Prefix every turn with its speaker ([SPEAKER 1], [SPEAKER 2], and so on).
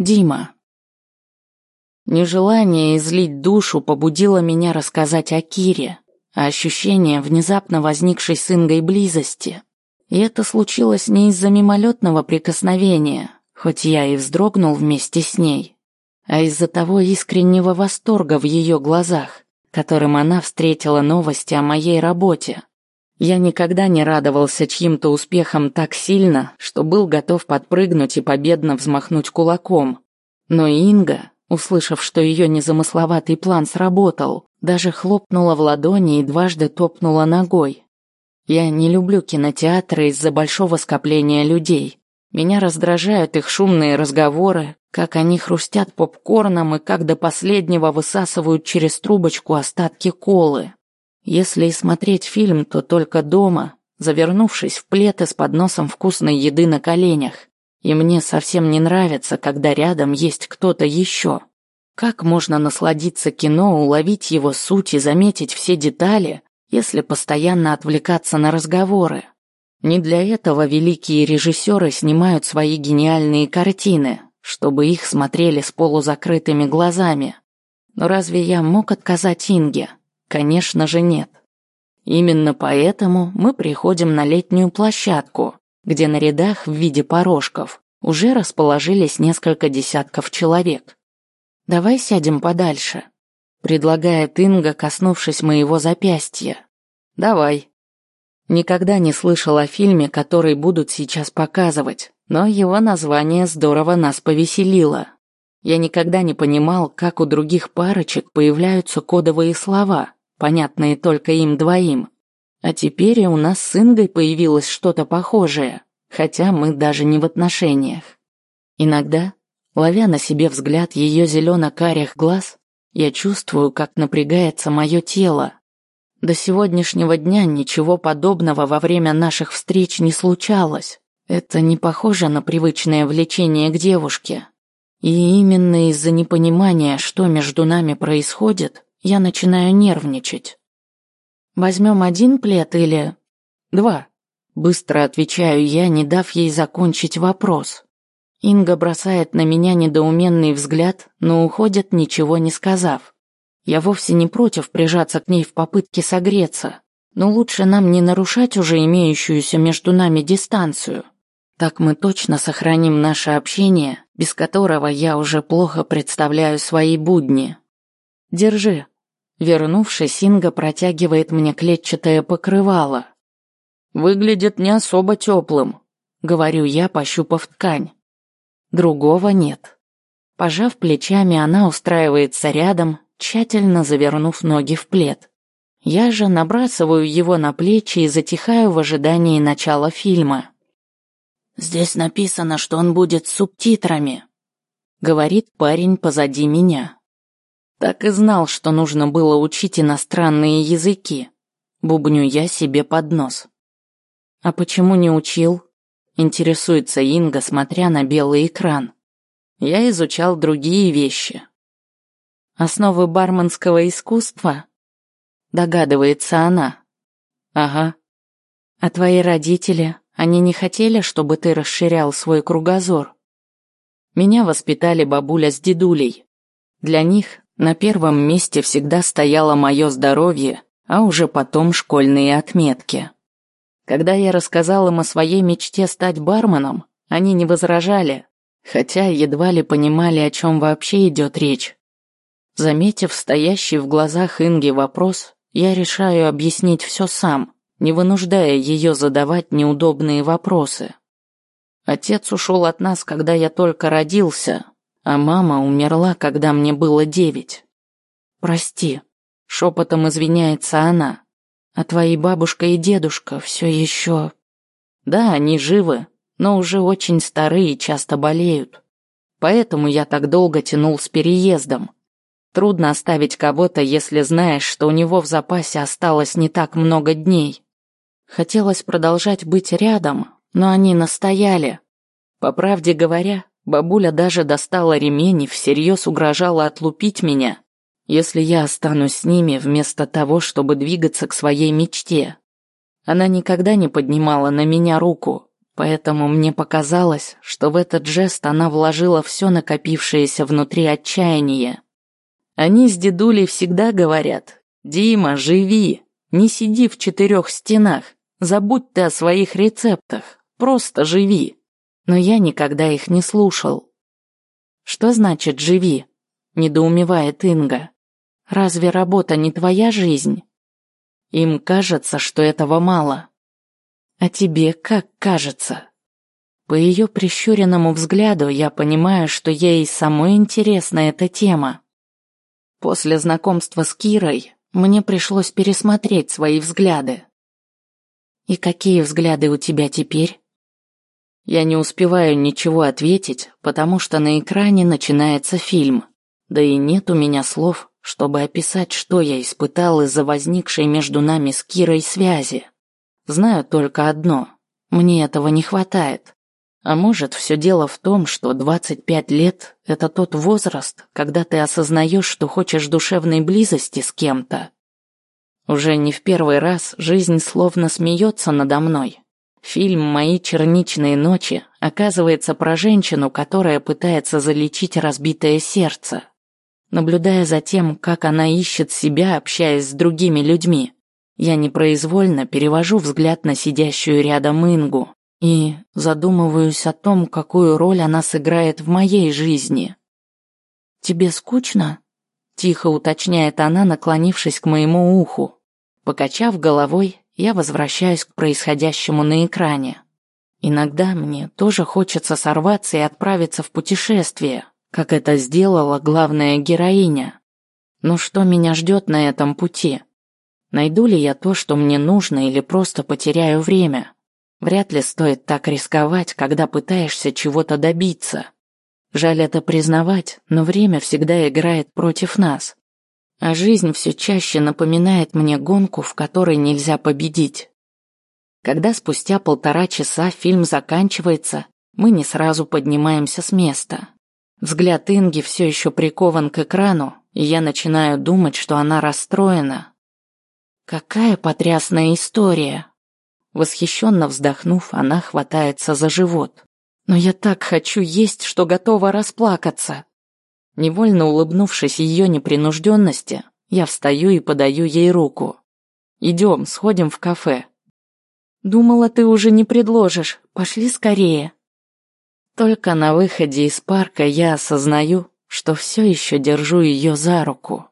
[SPEAKER 1] Дима. Нежелание излить душу побудило меня рассказать о Кире, а ощущение внезапно возникшей с Ингой близости. И это случилось не из-за мимолетного прикосновения, хоть я и вздрогнул вместе с ней, а из-за того искреннего восторга в ее глазах, которым она встретила новости о моей работе. Я никогда не радовался чьим-то успехам так сильно, что был готов подпрыгнуть и победно взмахнуть кулаком. Но Инга, услышав, что ее незамысловатый план сработал, даже хлопнула в ладони и дважды топнула ногой. Я не люблю кинотеатры из-за большого скопления людей. Меня раздражают их шумные разговоры, как они хрустят попкорном и как до последнего высасывают через трубочку остатки колы. Если и смотреть фильм, то только дома, завернувшись в плед и с подносом вкусной еды на коленях. И мне совсем не нравится, когда рядом есть кто-то еще. Как можно насладиться кино, уловить его суть и заметить все детали, если постоянно отвлекаться на разговоры? Не для этого великие режиссеры снимают свои гениальные картины, чтобы их смотрели с полузакрытыми глазами. Но разве я мог отказать Инге? Конечно же нет. Именно поэтому мы приходим на летнюю площадку, где на рядах в виде порожков уже расположились несколько десятков человек. «Давай сядем подальше», — предлагает Инга, коснувшись моего запястья. «Давай». Никогда не слышал о фильме, который будут сейчас показывать, но его название здорово нас повеселило. Я никогда не понимал, как у других парочек появляются кодовые слова, понятные только им двоим. А теперь и у нас с Ингой появилось что-то похожее, хотя мы даже не в отношениях. Иногда, ловя на себе взгляд ее зелено-карих глаз, я чувствую, как напрягается мое тело. До сегодняшнего дня ничего подобного во время наших встреч не случалось. Это не похоже на привычное влечение к девушке. И именно из-за непонимания, что между нами происходит, я начинаю нервничать. Возьмем один плед или... Два. Быстро отвечаю я, не дав ей закончить вопрос. Инга бросает на меня недоуменный взгляд, но уходит, ничего не сказав. Я вовсе не против прижаться к ней в попытке согреться, но лучше нам не нарушать уже имеющуюся между нами дистанцию. Так мы точно сохраним наше общение, без которого я уже плохо представляю свои будни. Держи. Вернувшись, Инга протягивает мне клетчатое покрывало. Выглядит не особо теплым, говорю я, пощупав ткань. Другого нет. Пожав плечами, она устраивается рядом, тщательно завернув ноги в плед. Я же набрасываю его на плечи и затихаю в ожидании начала фильма. «Здесь написано, что он будет с субтитрами», — говорит парень позади меня. Так и знал, что нужно было учить иностранные языки. Бубню я себе под нос. А почему не учил? Интересуется Инга, смотря на белый экран. Я изучал другие вещи. Основы барменского искусства? Догадывается она. Ага. А твои родители, они не хотели, чтобы ты расширял свой кругозор? Меня воспитали бабуля с дедулей. Для них на первом месте всегда стояло мое здоровье, а уже потом школьные отметки. Когда я рассказал им о своей мечте стать барменом, они не возражали, хотя едва ли понимали, о чем вообще идет речь. Заметив стоящий в глазах Инги вопрос, я решаю объяснить все сам, не вынуждая ее задавать неудобные вопросы. Отец ушел от нас, когда я только родился, а мама умерла, когда мне было девять. Прости, шепотом извиняется она. А твои бабушка и дедушка все еще... Да, они живы, но уже очень старые и часто болеют. Поэтому я так долго тянул с переездом. Трудно оставить кого-то, если знаешь, что у него в запасе осталось не так много дней. Хотелось продолжать быть рядом, но они настояли. По правде говоря, Бабуля даже достала ремень и всерьез угрожала отлупить меня, если я останусь с ними вместо того, чтобы двигаться к своей мечте. Она никогда не поднимала на меня руку, Поэтому мне показалось, что в этот жест она вложила все накопившееся внутри отчаяние. Они с дедулей всегда говорят «Дима, живи, не сиди в четырех стенах, забудь ты о своих рецептах, просто живи». Но я никогда их не слушал. «Что значит «живи»?» – недоумевает Инга. «Разве работа не твоя жизнь?» Им кажется, что этого мало. А тебе как кажется? По ее прищуренному взгляду я понимаю, что ей самой интересна эта тема. После знакомства с Кирой мне пришлось пересмотреть свои взгляды. И какие взгляды у тебя теперь? Я не успеваю ничего ответить, потому что на экране начинается фильм. Да и нет у меня слов, чтобы описать, что я испытал из-за возникшей между нами с Кирой связи. Знаю только одно. Мне этого не хватает. А может, все дело в том, что 25 лет – это тот возраст, когда ты осознаешь, что хочешь душевной близости с кем-то. Уже не в первый раз жизнь словно смеется надо мной. Фильм «Мои черничные ночи» оказывается про женщину, которая пытается залечить разбитое сердце. Наблюдая за тем, как она ищет себя, общаясь с другими людьми, я непроизвольно перевожу взгляд на сидящую рядом Ингу и задумываюсь о том, какую роль она сыграет в моей жизни. «Тебе скучно?» – тихо уточняет она, наклонившись к моему уху. Покачав головой, я возвращаюсь к происходящему на экране. Иногда мне тоже хочется сорваться и отправиться в путешествие, как это сделала главная героиня. Но что меня ждет на этом пути? Найду ли я то, что мне нужно, или просто потеряю время? Вряд ли стоит так рисковать, когда пытаешься чего-то добиться. Жаль это признавать, но время всегда играет против нас. А жизнь все чаще напоминает мне гонку, в которой нельзя победить. Когда спустя полтора часа фильм заканчивается, мы не сразу поднимаемся с места. Взгляд Инги все еще прикован к экрану, и я начинаю думать, что она расстроена, Какая потрясная история. Восхищенно вздохнув, она хватается за живот. Но я так хочу есть, что готова расплакаться. Невольно улыбнувшись ее непринужденности, я встаю и подаю ей руку. Идем, сходим в кафе. Думала, ты уже не предложишь. Пошли скорее. Только на выходе из парка я осознаю, что все еще держу ее за руку.